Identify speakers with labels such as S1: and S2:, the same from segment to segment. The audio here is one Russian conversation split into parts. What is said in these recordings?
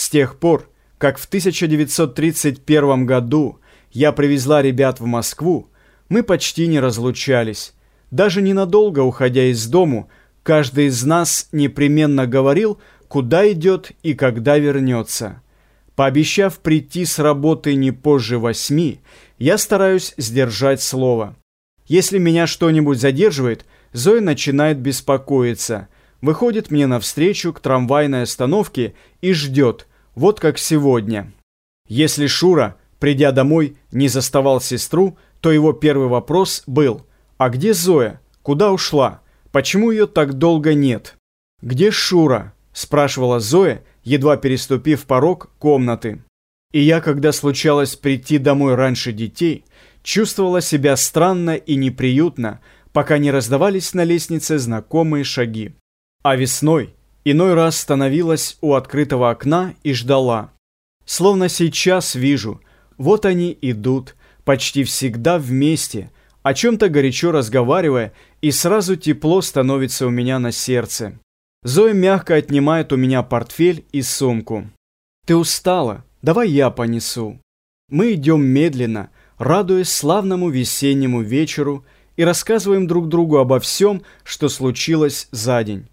S1: С тех пор, как в 1931 году я привезла ребят в Москву, мы почти не разлучались. Даже ненадолго уходя из дому, каждый из нас непременно говорил, куда идет и когда вернется. Пообещав прийти с работы не позже восьми, я стараюсь сдержать слово. Если меня что-нибудь задерживает, Зоя начинает беспокоиться, выходит мне навстречу к трамвайной остановке и ждет, вот как сегодня. Если Шура, придя домой, не заставал сестру, то его первый вопрос был «А где Зоя? Куда ушла? Почему ее так долго нет?» «Где Шура?» – спрашивала Зоя, едва переступив порог комнаты. И я, когда случалось прийти домой раньше детей, чувствовала себя странно и неприютно, пока не раздавались на лестнице знакомые шаги. А весной иной раз становилась у открытого окна и ждала. Словно сейчас вижу, вот они идут, почти всегда вместе, о чем-то горячо разговаривая, и сразу тепло становится у меня на сердце. Зоя мягко отнимает у меня портфель и сумку. «Ты устала? Давай я понесу». Мы идем медленно, радуясь славному весеннему вечеру и рассказываем друг другу обо всем, что случилось за день.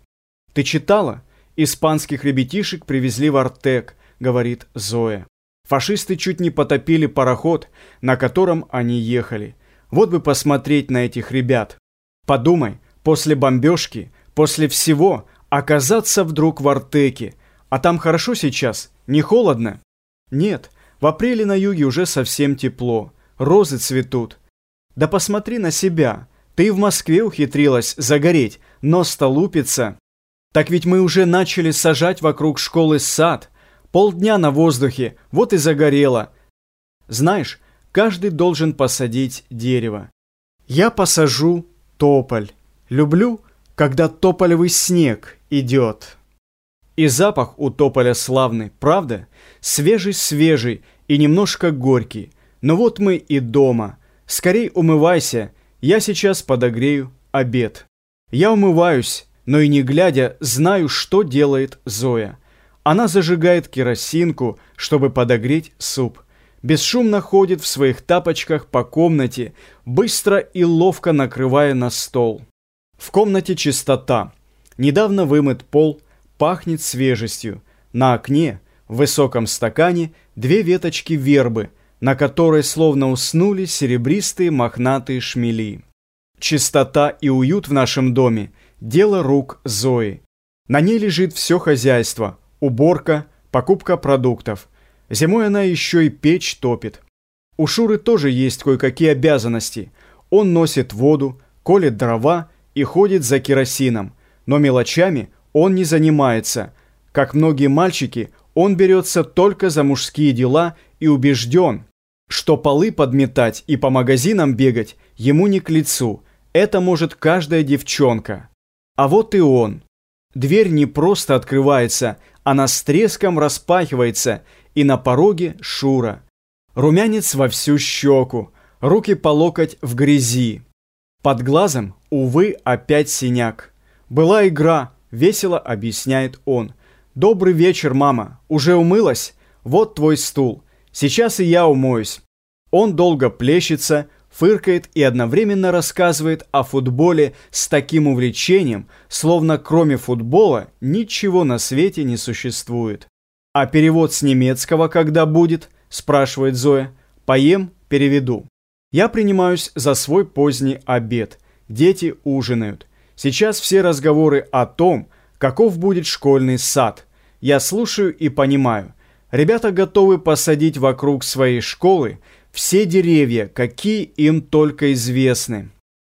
S1: «Ты читала? Испанских ребятишек привезли в Артек», — говорит Зоя. Фашисты чуть не потопили пароход, на котором они ехали. Вот бы посмотреть на этих ребят. Подумай, после бомбежки, после всего, оказаться вдруг в Артеке. А там хорошо сейчас? Не холодно? Нет, в апреле на юге уже совсем тепло. Розы цветут. Да посмотри на себя. Ты в Москве ухитрилась загореть, нос-то. Так ведь мы уже начали сажать вокруг школы сад. Полдня на воздухе, вот и загорело. Знаешь, каждый должен посадить дерево. Я посажу тополь. Люблю, когда тополевый снег идет. И запах у тополя славный, правда? Свежий-свежий и немножко горький. Но вот мы и дома. Скорей умывайся, я сейчас подогрею обед. Я умываюсь, но и не глядя, знаю, что делает Зоя. Она зажигает керосинку, чтобы подогреть суп. Бесшумно ходит в своих тапочках по комнате, быстро и ловко накрывая на стол. В комнате чистота. Недавно вымыт пол, пахнет свежестью. На окне, в высоком стакане, две веточки вербы, на которой словно уснули серебристые мохнатые шмели. Чистота и уют в нашем доме – дело рук Зои. На ней лежит все хозяйство, уборка, покупка продуктов. Зимой она еще и печь топит. У Шуры тоже есть кое-какие обязанности. Он носит воду, колет дрова и ходит за керосином. Но мелочами он не занимается. Как многие мальчики, он берется только за мужские дела и убежден, что полы подметать и по магазинам бегать ему не к лицу. Это может каждая девчонка. А вот и он. Дверь не просто открывается, она с треском распахивается, и на пороге Шура. Румянец во всю щеку, руки по локоть в грязи. Под глазом, увы, опять синяк. Была игра, весело объясняет он. «Добрый вечер, мама. Уже умылась? Вот твой стул. Сейчас и я умоюсь». Он долго плещется, фыркает и одновременно рассказывает о футболе с таким увлечением, словно кроме футбола ничего на свете не существует. «А перевод с немецкого когда будет?» – спрашивает Зоя. «Поем, переведу». Я принимаюсь за свой поздний обед. Дети ужинают. Сейчас все разговоры о том, каков будет школьный сад. Я слушаю и понимаю. Ребята готовы посадить вокруг своей школы все деревья, какие им только известны.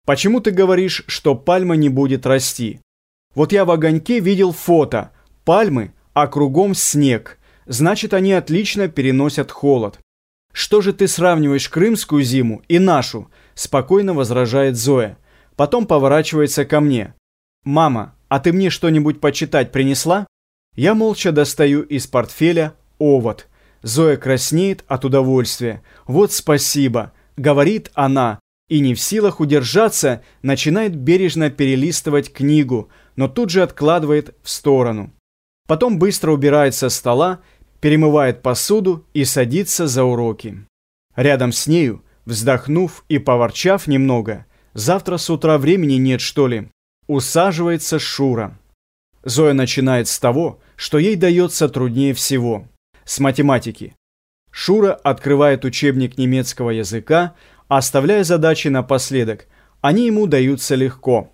S1: Почему ты говоришь, что пальма не будет расти? Вот я в огоньке видел фото. Пальмы, а кругом снег. Значит, они отлично переносят холод. «Что же ты сравниваешь крымскую зиму и нашу?» – спокойно возражает Зоя. Потом поворачивается ко мне. «Мама, а ты мне что-нибудь почитать принесла?» Я молча достаю из портфеля овод. Зоя краснеет от удовольствия. «Вот спасибо!» – говорит она, и не в силах удержаться, начинает бережно перелистывать книгу, но тут же откладывает в сторону. Потом быстро убирает со стола, перемывает посуду и садится за уроки. Рядом с нею, вздохнув и поворчав немного, завтра с утра времени нет, что ли, усаживается Шура. Зоя начинает с того, что ей дается труднее всего – с математики. Шура открывает учебник немецкого языка, оставляя задачи напоследок, они ему даются легко.